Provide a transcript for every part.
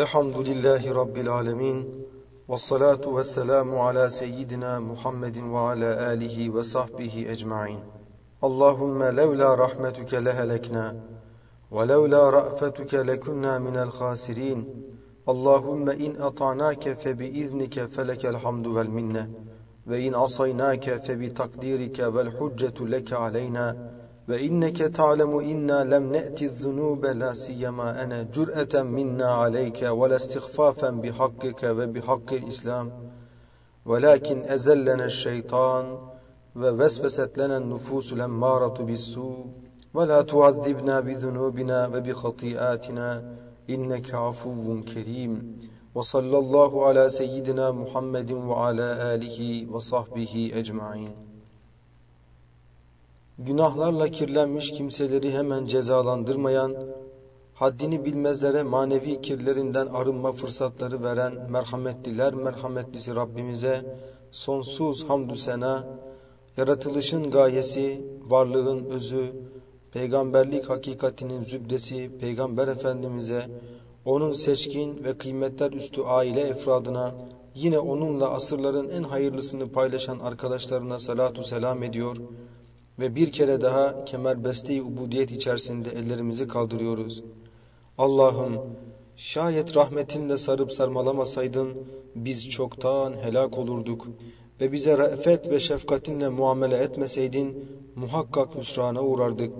الحمد لله رب العالمين والصلاة والسلام على سيدنا محمد وعلى آله وصحبه أجمعين. اللهم لولا رحمتك لهلكنا ولولا رأفتك لكنا من الخاسرين. اللهم إن أطعناك فبإذنك فلك الحمد والمنة وإن عصيناك فبتقديرك والحجة لك علينا وإنك تعلم إنا لم نأتي الذنوب لا سيما أنا جرأة منا عليك ولا استخفافا بحقك وبحق الإسلام ولكن أزلنا الشيطان ووسوست لنا النفوس الأمارة بالسوء ولا تعذبنا بذنوبنا وبخطيئاتنا إنك عفو كريم. وصلى الله على سيدنا محمد وعلى آله وصحبه أجمعين. Günahlarla kirlenmiş kimseleri hemen cezalandırmayan, haddini bilmezlere manevi kirlerinden arınma fırsatları veren merhametliler merhametlisi Rabbimize sonsuz hamdü sena, yaratılışın gayesi, varlığın özü, peygamberlik hakikatinin zübdesi Peygamber Efendimiz'e, onun seçkin ve kıymetler üstü aile efradına, yine onunla asırların en hayırlısını paylaşan arkadaşlarına salatu selam ediyor ve bir kere daha kemerbeste-i ubudiyet içerisinde ellerimizi kaldırıyoruz. Allah'ım şayet rahmetinle sarıp sarmalamasaydın biz çoktan helak olurduk ve bize re'fet ve şefkatinle muamele etmeseydin muhakkak hüsrana uğrardık.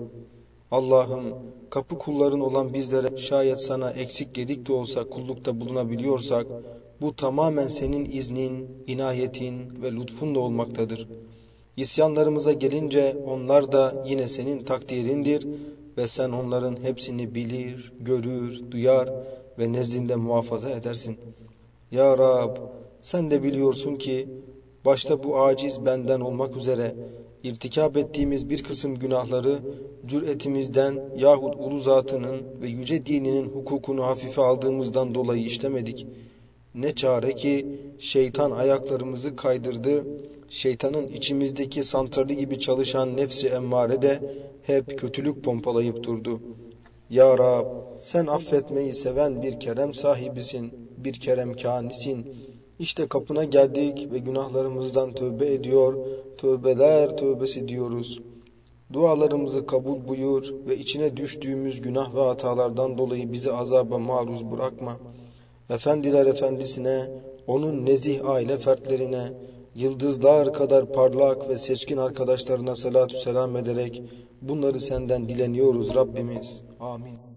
Allah'ım kapı kulların olan bizlere şayet sana eksik gedik de olsa kullukta bulunabiliyorsak bu tamamen senin iznin, inayetin ve lütfunla olmaktadır.'' İsyanlarımıza gelince onlar da yine senin takdirindir ve sen onların hepsini bilir, görür, duyar ve nezdinde muhafaza edersin. Ya Rab sen de biliyorsun ki başta bu aciz benden olmak üzere irtikap ettiğimiz bir kısım günahları cüretimizden yahut ulu zatının ve yüce dininin hukukunu hafife aldığımızdan dolayı işlemedik. Ne çare ki şeytan ayaklarımızı kaydırdı şeytanın içimizdeki santrali gibi çalışan nefsi emmare de hep kötülük pompalayıp durdu. Ya Rab sen affetmeyi seven bir kerem sahibisin, bir kerem kanisin. İşte kapına geldik ve günahlarımızdan tövbe ediyor, tövbeler tövbesi diyoruz. Dualarımızı kabul buyur ve içine düştüğümüz günah ve hatalardan dolayı bizi azaba maruz bırakma. Efendiler efendisine, onun nezih aile fertlerine, yıldızlar kadar parlak ve seçkin arkadaşlarına salatü selam ederek bunları senden dileniyoruz Rabbimiz. Amin.